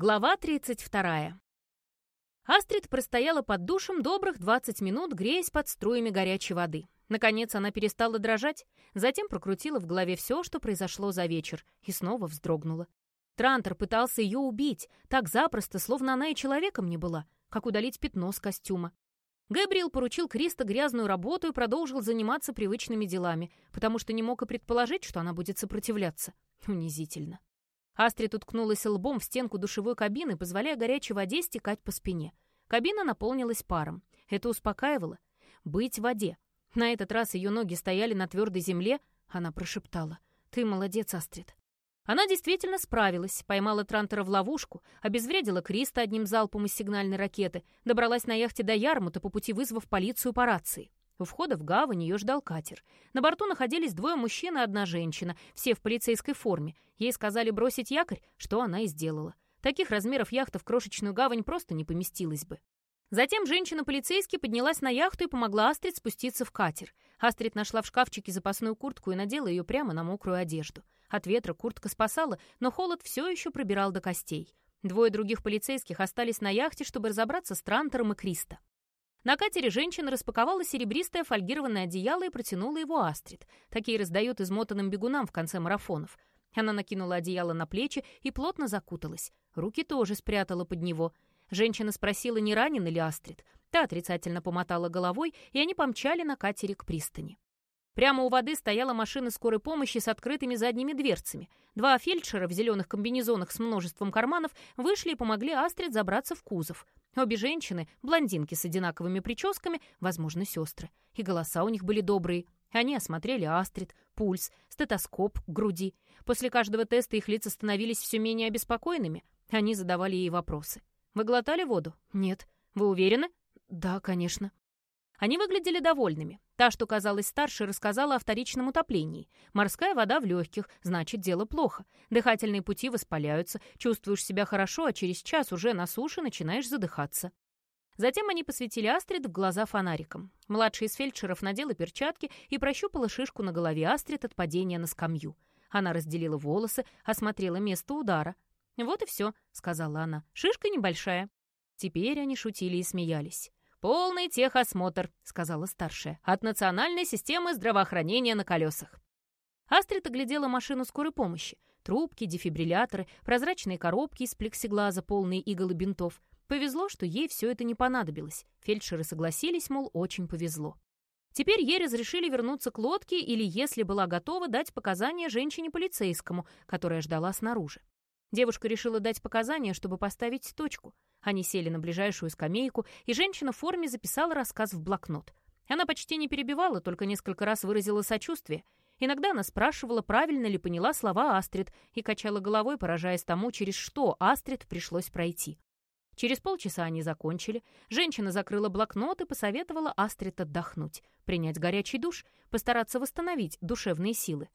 Глава 32. Астрид простояла под душем добрых 20 минут, греясь под струями горячей воды. Наконец она перестала дрожать, затем прокрутила в голове все, что произошло за вечер, и снова вздрогнула. Трантор пытался ее убить, так запросто, словно она и человеком не была, как удалить пятно с костюма. Гэбриэл поручил Криста грязную работу и продолжил заниматься привычными делами, потому что не мог и предположить, что она будет сопротивляться. Унизительно. Астрид уткнулась лбом в стенку душевой кабины, позволяя горячей воде стекать по спине. Кабина наполнилась паром. Это успокаивало. Быть в воде. На этот раз ее ноги стояли на твердой земле. Она прошептала. «Ты молодец, Астрид». Она действительно справилась, поймала Трантера в ловушку, обезвредила Криста одним залпом из сигнальной ракеты, добралась на яхте до Ярмута, по пути вызвав полицию по рации. У входа в гавань ее ждал катер. На борту находились двое мужчин и одна женщина, все в полицейской форме. Ей сказали бросить якорь, что она и сделала. Таких размеров яхта в крошечную гавань просто не поместилась бы. Затем женщина-полицейский поднялась на яхту и помогла Астрид спуститься в катер. Астрид нашла в шкафчике запасную куртку и надела ее прямо на мокрую одежду. От ветра куртка спасала, но холод все еще пробирал до костей. Двое других полицейских остались на яхте, чтобы разобраться с Трантером и Криста. На катере женщина распаковала серебристое фольгированное одеяло и протянула его Астрид. Такие раздают измотанным бегунам в конце марафонов. Она накинула одеяло на плечи и плотно закуталась. Руки тоже спрятала под него. Женщина спросила, не ранена ли Астрид. Та отрицательно помотала головой, и они помчали на катере к пристани. Прямо у воды стояла машина скорой помощи с открытыми задними дверцами. Два фельдшера в зеленых комбинезонах с множеством карманов вышли и помогли Астрид забраться в кузов. Обе женщины, блондинки с одинаковыми прическами, возможно, сестры. И голоса у них были добрые. Они осмотрели Астрид, пульс, стетоскоп груди. После каждого теста их лица становились все менее обеспокоенными. Они задавали ей вопросы. «Вы глотали воду?» «Нет». «Вы уверены?» «Да, конечно». Они выглядели довольными. Та, что казалась старше, рассказала о вторичном утоплении. Морская вода в легких, значит, дело плохо. Дыхательные пути воспаляются, чувствуешь себя хорошо, а через час уже на суше начинаешь задыхаться. Затем они посветили Астрид в глаза фонариком. Младший из фельдшеров надела перчатки и прощупала шишку на голове Астрид от падения на скамью. Она разделила волосы, осмотрела место удара. «Вот и все», — сказала она. «Шишка небольшая». Теперь они шутили и смеялись. «Полный техосмотр», — сказала старшая, «от национальной системы здравоохранения на колесах». Астрид оглядела машину скорой помощи. Трубки, дефибрилляторы, прозрачные коробки из плексиглаза, полные игл и бинтов. Повезло, что ей все это не понадобилось. Фельдшеры согласились, мол, очень повезло. Теперь ей разрешили вернуться к лодке или, если была готова, дать показания женщине-полицейскому, которая ждала снаружи. Девушка решила дать показания, чтобы поставить точку. Они сели на ближайшую скамейку, и женщина в форме записала рассказ в блокнот. Она почти не перебивала, только несколько раз выразила сочувствие. Иногда она спрашивала, правильно ли поняла слова Астрид, и качала головой, поражаясь тому, через что Астрид пришлось пройти. Через полчаса они закончили. Женщина закрыла блокнот и посоветовала Астрид отдохнуть, принять горячий душ, постараться восстановить душевные силы.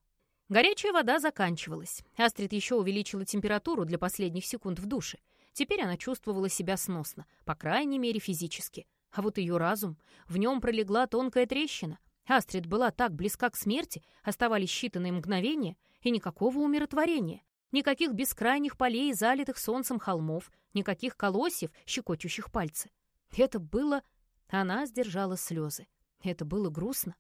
Горячая вода заканчивалась. Астрид еще увеличила температуру для последних секунд в душе. Теперь она чувствовала себя сносно, по крайней мере физически. А вот ее разум, в нем пролегла тонкая трещина. Астрид была так близка к смерти, оставались считанные мгновения, и никакого умиротворения. Никаких бескрайних полей, залитых солнцем холмов, никаких колосьев, щекочущих пальцы. Это было... Она сдержала слезы. Это было грустно.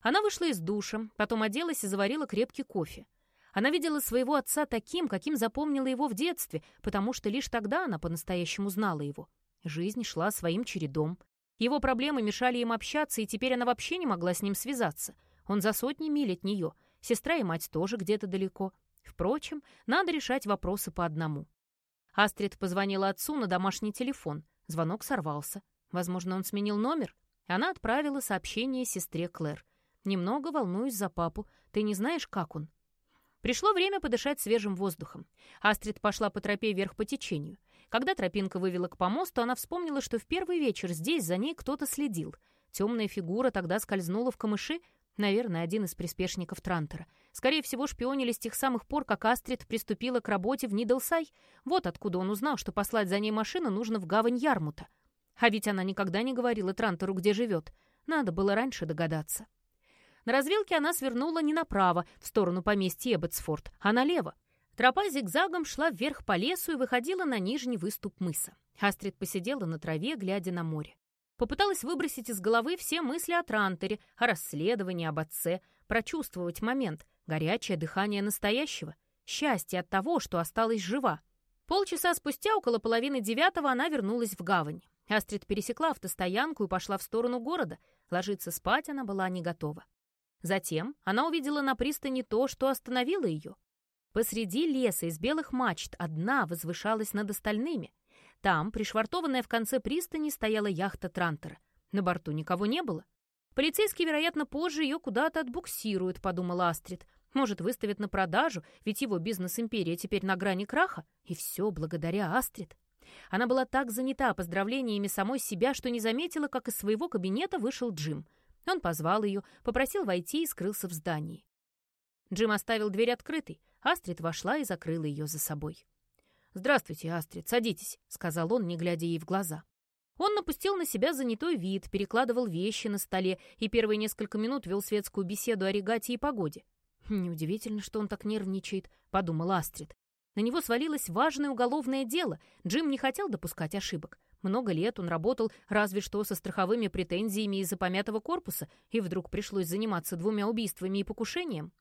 Она вышла из душа, потом оделась и заварила крепкий кофе. Она видела своего отца таким, каким запомнила его в детстве, потому что лишь тогда она по-настоящему знала его. Жизнь шла своим чередом. Его проблемы мешали им общаться, и теперь она вообще не могла с ним связаться. Он за сотни миль от нее. Сестра и мать тоже где-то далеко. Впрочем, надо решать вопросы по одному. Астрид позвонила отцу на домашний телефон. Звонок сорвался. Возможно, он сменил номер? Она отправила сообщение сестре Клэр. «Немного волнуюсь за папу. Ты не знаешь, как он?» Пришло время подышать свежим воздухом. Астрид пошла по тропе вверх по течению. Когда тропинка вывела к помосту, она вспомнила, что в первый вечер здесь за ней кто-то следил. Темная фигура тогда скользнула в камыши, наверное, один из приспешников Трантера. Скорее всего, шпионили с тех самых пор, как Астрид приступила к работе в Нидлсай. Вот откуда он узнал, что послать за ней машину нужно в гавань Ярмута. А ведь она никогда не говорила Трантеру, где живет. Надо было раньше догадаться. На развилке она свернула не направо, в сторону поместья Эбботсфорд, а налево. Тропа зигзагом шла вверх по лесу и выходила на нижний выступ мыса. Астрид посидела на траве, глядя на море. Попыталась выбросить из головы все мысли о Трантере, о расследовании, об отце, прочувствовать момент, горячее дыхание настоящего, счастье от того, что осталась жива. Полчаса спустя, около половины девятого, она вернулась в гавань. Астрид пересекла автостоянку и пошла в сторону города. Ложиться спать она была не готова. Затем она увидела на пристани то, что остановило ее. Посреди леса из белых мачт одна возвышалась над остальными. Там, пришвартованная в конце пристани, стояла яхта Трантера. На борту никого не было. Полицейский, вероятно, позже ее куда-то отбуксирует, подумала Астрид. Может, выставит на продажу, ведь его бизнес-империя теперь на грани краха. И все благодаря Астрид. Она была так занята поздравлениями самой себя, что не заметила, как из своего кабинета вышел Джим. Он позвал ее, попросил войти и скрылся в здании. Джим оставил дверь открытой. Астрид вошла и закрыла ее за собой. «Здравствуйте, Астрид, садитесь», — сказал он, не глядя ей в глаза. Он напустил на себя занятой вид, перекладывал вещи на столе и первые несколько минут вел светскую беседу о регате и погоде. «Неудивительно, что он так нервничает», — подумала Астрид. На него свалилось важное уголовное дело. Джим не хотел допускать ошибок. Много лет он работал разве что со страховыми претензиями из-за помятого корпуса, и вдруг пришлось заниматься двумя убийствами и покушением.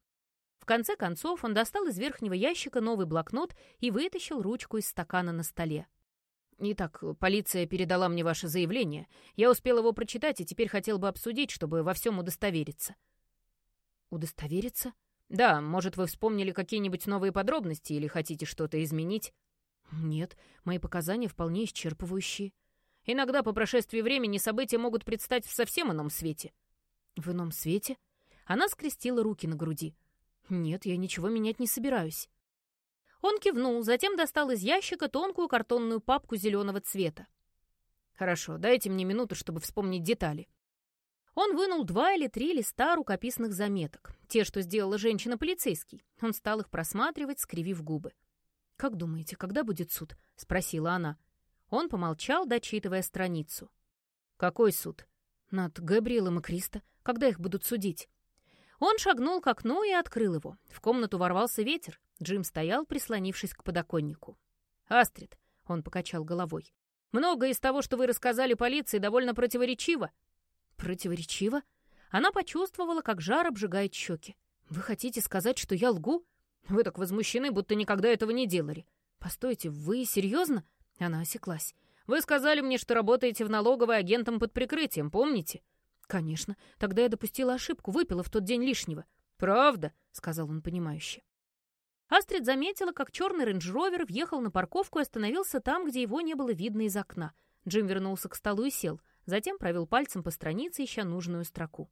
В конце концов он достал из верхнего ящика новый блокнот и вытащил ручку из стакана на столе. «Итак, полиция передала мне ваше заявление. Я успел его прочитать и теперь хотел бы обсудить, чтобы во всем удостовериться». «Удостовериться?» «Да, может, вы вспомнили какие-нибудь новые подробности или хотите что-то изменить?» «Нет, мои показания вполне исчерпывающие. Иногда по прошествии времени события могут предстать в совсем ином свете». «В ином свете?» Она скрестила руки на груди. «Нет, я ничего менять не собираюсь». Он кивнул, затем достал из ящика тонкую картонную папку зеленого цвета. «Хорошо, дайте мне минуту, чтобы вспомнить детали». Он вынул два или три листа рукописных заметок, те, что сделала женщина-полицейский. Он стал их просматривать, скривив губы. «Как думаете, когда будет суд?» — спросила она. Он помолчал, дочитывая страницу. «Какой суд?» «Над Габриэлом и Криста. Когда их будут судить?» Он шагнул к окну и открыл его. В комнату ворвался ветер. Джим стоял, прислонившись к подоконнику. «Астрид», — он покачал головой, — «многое из того, что вы рассказали полиции, довольно противоречиво». «Противоречиво?» Она почувствовала, как жар обжигает щеки. «Вы хотите сказать, что я лгу?» «Вы так возмущены, будто никогда этого не делали». «Постойте, вы серьезно?» Она осеклась. «Вы сказали мне, что работаете в налоговой агентом под прикрытием, помните?» «Конечно. Тогда я допустила ошибку, выпила в тот день лишнего». «Правда?» — сказал он понимающе. Астрид заметила, как черный рейндж-ровер въехал на парковку и остановился там, где его не было видно из окна. Джим вернулся к столу и сел, затем провел пальцем по странице, ища нужную строку.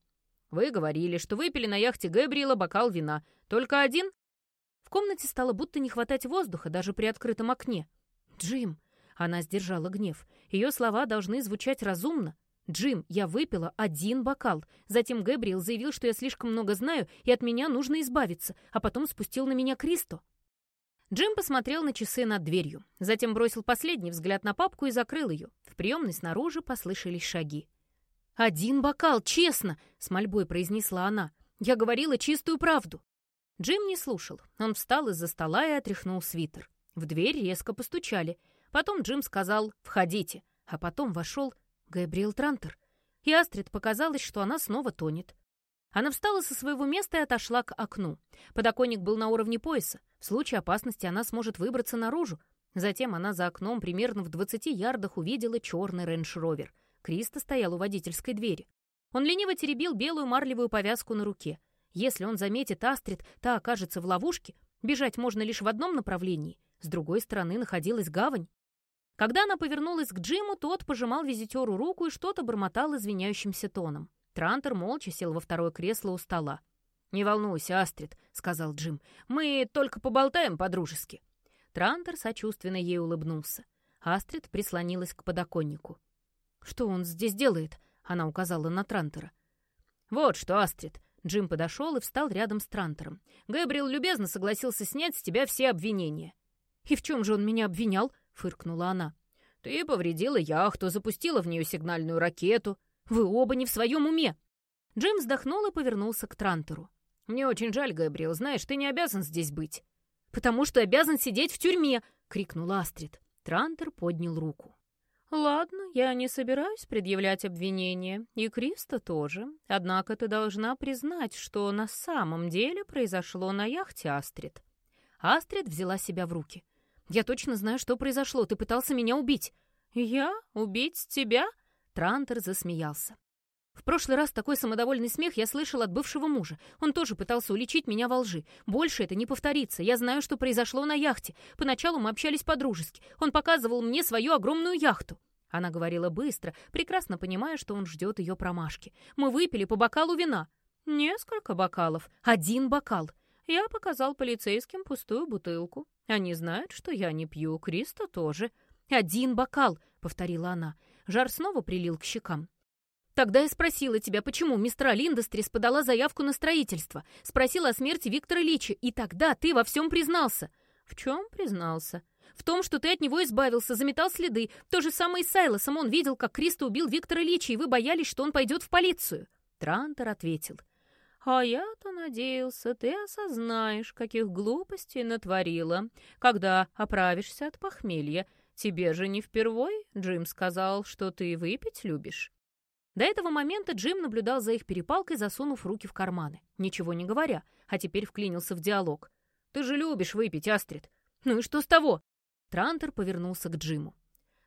«Вы говорили, что выпили на яхте Гэбриэла бокал вина. Только один?» В комнате стало будто не хватать воздуха даже при открытом окне. «Джим!» Она сдержала гнев. Ее слова должны звучать разумно. «Джим, я выпила один бокал. Затем Гэбриэл заявил, что я слишком много знаю, и от меня нужно избавиться, а потом спустил на меня Кристо». Джим посмотрел на часы над дверью, затем бросил последний взгляд на папку и закрыл ее. В приемной снаружи послышались шаги. «Один бокал, честно!» — с мольбой произнесла она. «Я говорила чистую правду». Джим не слушал. Он встал из-за стола и отряхнул свитер. В дверь резко постучали. Потом Джим сказал «Входите», а потом вошел Габриэл Трантер. И Астрид показалось, что она снова тонет. Она встала со своего места и отошла к окну. Подоконник был на уровне пояса. В случае опасности она сможет выбраться наружу. Затем она за окном примерно в 20 ярдах увидела черный рейндж-ровер. Криста стоял у водительской двери. Он лениво теребил белую марлевую повязку на руке. Если он заметит Астрид, та окажется в ловушке. Бежать можно лишь в одном направлении. С другой стороны находилась гавань. Когда она повернулась к Джиму, тот пожимал визитеру руку и что-то бормотал извиняющимся тоном. Трантер молча сел во второе кресло у стола. «Не волнуйся, Астрид», — сказал Джим. «Мы только поболтаем по-дружески». Трантер сочувственно ей улыбнулся. Астрид прислонилась к подоконнику. «Что он здесь делает?» — она указала на Трантера. «Вот что, Астрид». Джим подошел и встал рядом с Трантером. «Гэбриэл любезно согласился снять с тебя все обвинения». «И в чем же он меня обвинял?» фыркнула она. «Ты повредила яхту, запустила в нее сигнальную ракету. Вы оба не в своем уме!» Джим вздохнул и повернулся к Трантеру. «Мне очень жаль, Габриэл. Знаешь, ты не обязан здесь быть». «Потому что обязан сидеть в тюрьме!» — крикнула Астрид. Трантер поднял руку. «Ладно, я не собираюсь предъявлять обвинения, и Криста тоже. Однако ты должна признать, что на самом деле произошло на яхте Астрид». Астрид взяла себя в руки. «Я точно знаю, что произошло. Ты пытался меня убить». «Я? Убить тебя?» Трантер засмеялся. В прошлый раз такой самодовольный смех я слышал от бывшего мужа. Он тоже пытался уличить меня во лжи. Больше это не повторится. Я знаю, что произошло на яхте. Поначалу мы общались по-дружески. Он показывал мне свою огромную яхту. Она говорила быстро, прекрасно понимая, что он ждет ее промашки. Мы выпили по бокалу вина. Несколько бокалов. Один бокал. Я показал полицейским пустую бутылку. Они знают, что я не пью, Криста тоже. «Один бокал», — повторила она. Жар снова прилил к щекам. Тогда я спросила тебя, почему мистер Линдестрис подала заявку на строительство. Спросила о смерти Виктора Личи, и тогда ты во всем признался. В чем признался? В том, что ты от него избавился, заметал следы. То же самое и с Сайлосом. Он видел, как Криста убил Виктора Личи, и вы боялись, что он пойдет в полицию. Трантор ответил. «А я-то надеялся, ты осознаешь, каких глупостей натворила, когда оправишься от похмелья. Тебе же не впервой Джим сказал, что ты выпить любишь». До этого момента Джим наблюдал за их перепалкой, засунув руки в карманы, ничего не говоря, а теперь вклинился в диалог. «Ты же любишь выпить, Астрид!» «Ну и что с того?» Трантер повернулся к Джиму.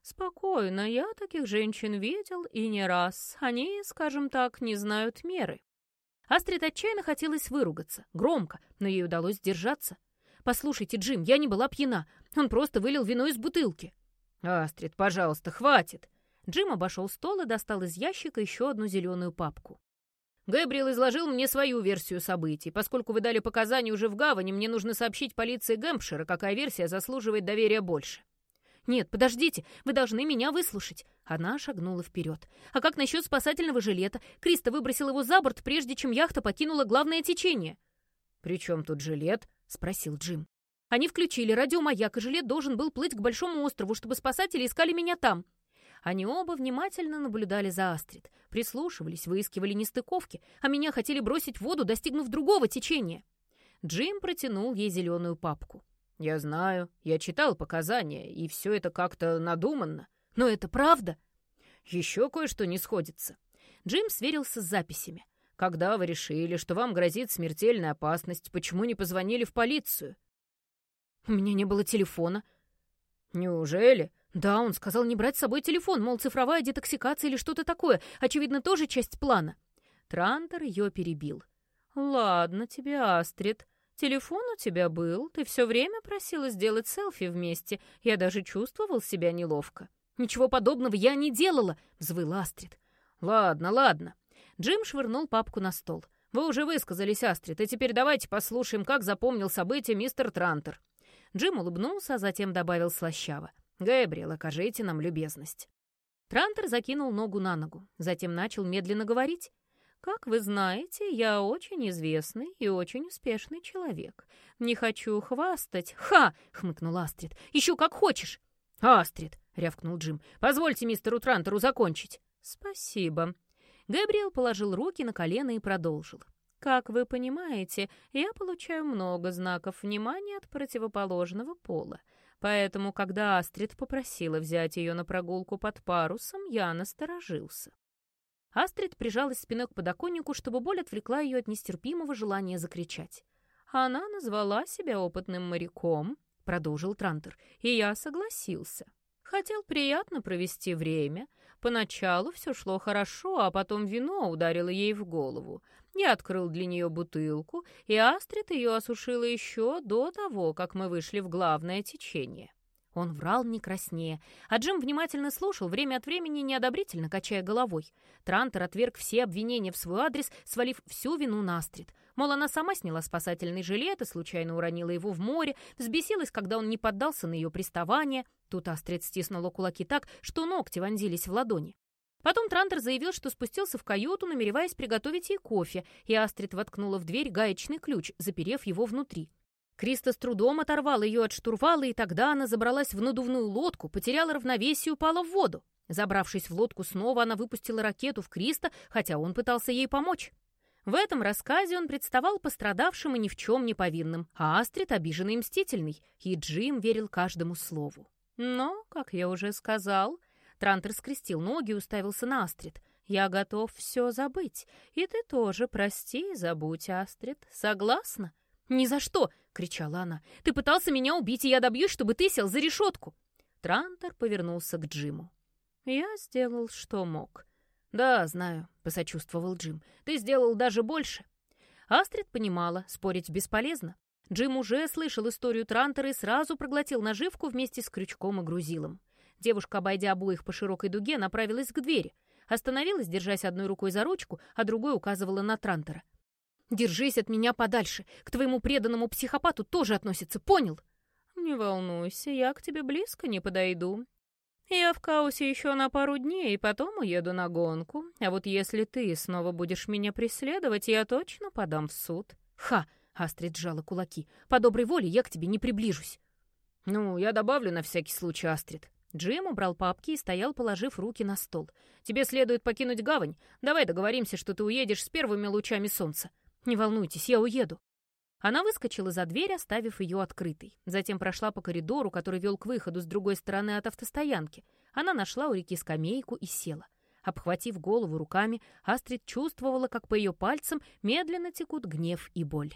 «Спокойно, я таких женщин видел и не раз. Они, скажем так, не знают меры». Астрид отчаянно хотелось выругаться, громко, но ей удалось сдержаться. «Послушайте, Джим, я не была пьяна. Он просто вылил вино из бутылки». «Астрид, пожалуйста, хватит!» Джим обошел стол и достал из ящика еще одну зеленую папку. Гэбриэл изложил мне свою версию событий. Поскольку вы дали показания уже в гавани, мне нужно сообщить полиции Гэмпшира, какая версия заслуживает доверия больше. «Нет, подождите, вы должны меня выслушать». Она шагнула вперед. «А как насчет спасательного жилета? Криста выбросил его за борт, прежде чем яхта покинула главное течение». «При чем тут жилет?» — спросил Джим. «Они включили радиомаяк, и жилет должен был плыть к Большому острову, чтобы спасатели искали меня там. Они оба внимательно наблюдали за Астрид, прислушивались, выискивали нестыковки, а меня хотели бросить в воду, достигнув другого течения. Джим протянул ей зеленую папку. «Я знаю, я читал показания, и все это как-то надуманно. Но это правда?» «Еще кое-что не сходится». Джим сверился с записями. «Когда вы решили, что вам грозит смертельная опасность, почему не позвонили в полицию?» «У меня не было телефона». «Неужели? Да, он сказал не брать с собой телефон, мол, цифровая детоксикация или что-то такое. Очевидно, тоже часть плана. Трантор ее перебил. «Ладно тебе, Астрид. Телефон у тебя был. Ты все время просила сделать селфи вместе. Я даже чувствовал себя неловко». «Ничего подобного я не делала!» — взвыл Астрид. «Ладно, ладно». Джим швырнул папку на стол. «Вы уже высказались, Астрид, и теперь давайте послушаем, как запомнил события мистер Трантер». Джим улыбнулся, а затем добавил слащаво. «Гэбриэл, окажите нам любезность». Трантер закинул ногу на ногу, затем начал медленно говорить. «Как вы знаете, я очень известный и очень успешный человек. Не хочу хвастать». «Ха!» — хмыкнул Астрид. «Еще как хочешь!» «Астрид!» — рявкнул Джим. «Позвольте мистеру Трантеру закончить». «Спасибо». Габриэл положил руки на колено и продолжил. Как вы понимаете, я получаю много знаков внимания от противоположного пола. Поэтому, когда Астрид попросила взять ее на прогулку под парусом, я насторожился. Астрид прижалась спиной к подоконнику, чтобы боль отвлекла ее от нестерпимого желания закричать. «Она назвала себя опытным моряком», — продолжил Трантер, — «и я согласился. Хотел приятно провести время. Поначалу все шло хорошо, а потом вино ударило ей в голову. Я открыл для нее бутылку, и Астрид ее осушила еще до того, как мы вышли в главное течение. Он врал не краснее, а Джим внимательно слушал, время от времени неодобрительно качая головой. Трантер отверг все обвинения в свой адрес, свалив всю вину на Астрид. Мол, она сама сняла спасательный жилет и случайно уронила его в море, взбесилась, когда он не поддался на ее приставание. Тут Астрид стиснула кулаки так, что ногти вонзились в ладони. Потом Трантер заявил, что спустился в каюту, намереваясь приготовить ей кофе, и Астрид воткнула в дверь гаечный ключ, заперев его внутри. Криста с трудом оторвал ее от штурвала, и тогда она забралась в надувную лодку, потеряла равновесие и упала в воду. Забравшись в лодку снова, она выпустила ракету в Криста, хотя он пытался ей помочь. В этом рассказе он представал пострадавшим и ни в чем не повинным, а Астрид обиженный и мстительный, и Джим верил каждому слову. Но, как я уже сказал, Трантер скрестил ноги и уставился на Астрид. «Я готов все забыть, и ты тоже прости и забудь, Астрид. Согласна?» «Ни за что!» — кричала она. «Ты пытался меня убить, и я добьюсь, чтобы ты сел за решетку!» Трантер повернулся к Джиму. «Я сделал, что мог. «Да, знаю», — посочувствовал Джим. «Ты сделал даже больше». Астрид понимала, спорить бесполезно. Джим уже слышал историю Трантера и сразу проглотил наживку вместе с крючком и грузилом. Девушка, обойдя обоих по широкой дуге, направилась к двери. Остановилась, держась одной рукой за ручку, а другой указывала на Трантера. «Держись от меня подальше. К твоему преданному психопату тоже относится, понял?» «Не волнуйся, я к тебе близко не подойду. Я в Каусе еще на пару дней, и потом уеду на гонку. А вот если ты снова будешь меня преследовать, я точно подам в суд». «Ха!» — Астрид сжала кулаки. «По доброй воле я к тебе не приближусь». «Ну, я добавлю на всякий случай, Астрид». Джим убрал папки и стоял, положив руки на стол. «Тебе следует покинуть гавань. Давай договоримся, что ты уедешь с первыми лучами солнца. Не волнуйтесь, я уеду». Она выскочила за дверь, оставив ее открытой. Затем прошла по коридору, который вел к выходу с другой стороны от автостоянки. Она нашла у реки скамейку и села. Обхватив голову руками, Астрид чувствовала, как по ее пальцам медленно текут гнев и боль.